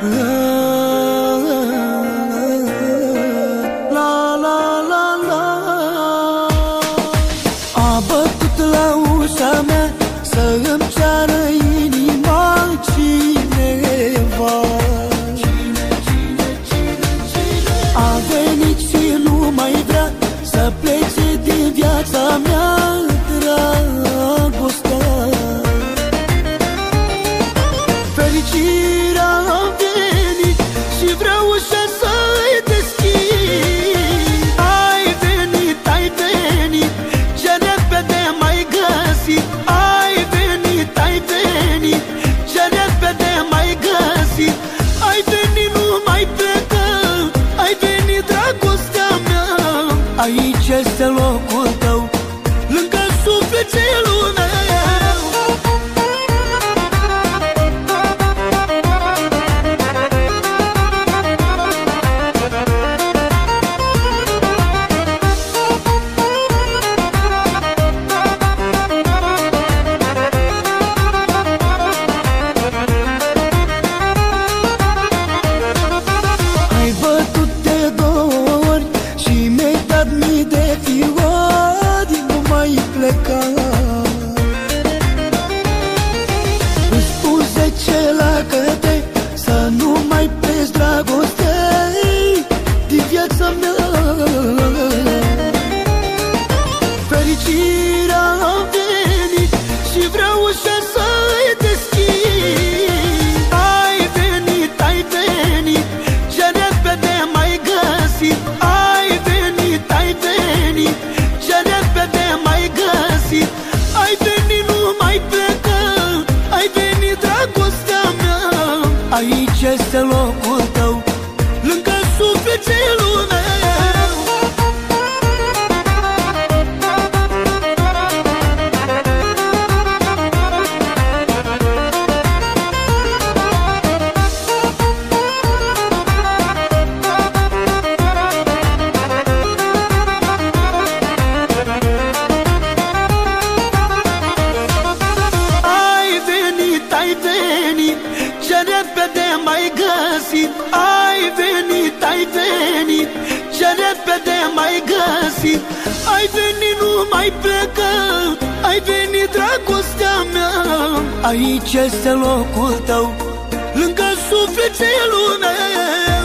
La la la la. A Să îmi găsit Ai venit, nu mai plecă Ai venit, dragostea mea. Aici este locul tău Lângă sufletul meu viața mea Fericirea a venit Și vreau ușa să-i deschid. Ai venit, ai venit Ce repede mai găsit. Ai venit, ai venit Ce repede mai găsit. Ai venit, nu mai plecă Ai venit, dragostea mea. Aici este locul repede mai găsit Ai venit, ai venit Ce repede mai găsit. Ai venit, nu mai plecă Ai venit, dragostea mea. Aici este locul tău Lângă sufletul meu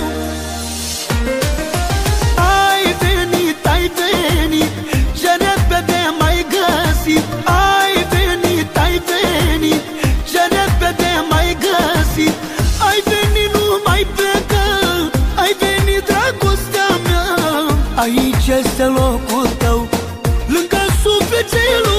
dragostea mea Aici este locul tău Lângă sufletul